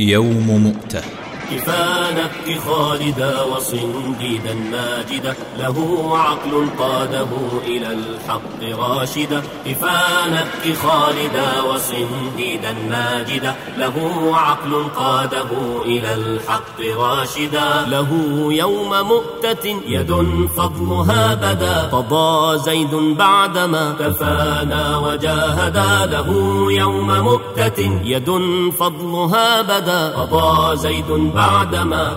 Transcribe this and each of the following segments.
يوم مؤتة. كفانك خالدا وصنديدا ماجدا له عقل قاده إلى الحق راشدا كفانك خالدا وصنديدا ماجدا له عقل قاده إلى الحق راشدا له يوم مؤتة يد فضلها بدا قضى زيد بعدما تفانى وجاهدا له يوم مؤتة يد فضلها بدا قضى زيد بعدما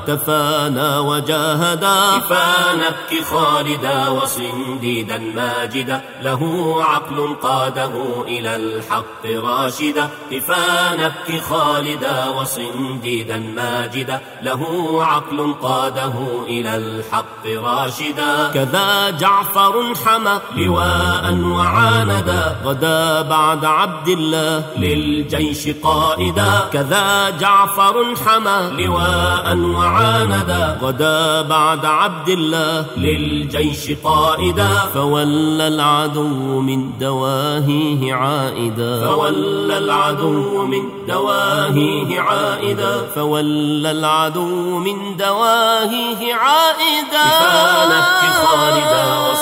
تفانى وجاهدا. كفانك خالدا وصنديدا ماجدا. له عقل قاده إلى الحق راشدا. كفانك خالدا وصنديدا ماجدا. له عقل قاده إلى الحق راشدا. كذا جعفر حمى لواء وعاندا. غدا بعد عبد الله للجيش قائدا. كذا جعفر حمى لواء وعاندا. غدا بعد عبد الله للجيش قائدا. فولى العدو من دواهيه عائدا. فولى العدو من دواهيه عائدا. فولى العدو من دواهيه عائدا. كفانك خالدا.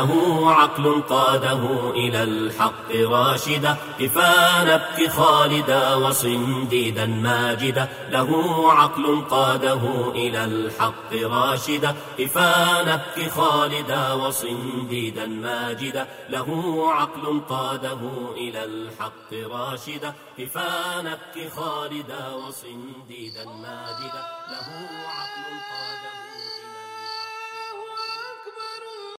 له عقل قاده إلى الحق راشدا كفانك خالدا وصنديدا ماجدا له عقل قاده إلى الحق راشدا كفانك خالدا وصنديدا ماجدا له عقل قاده إلى الحق راشدا كفانك خالدا وصنديدا ماجدا له عقل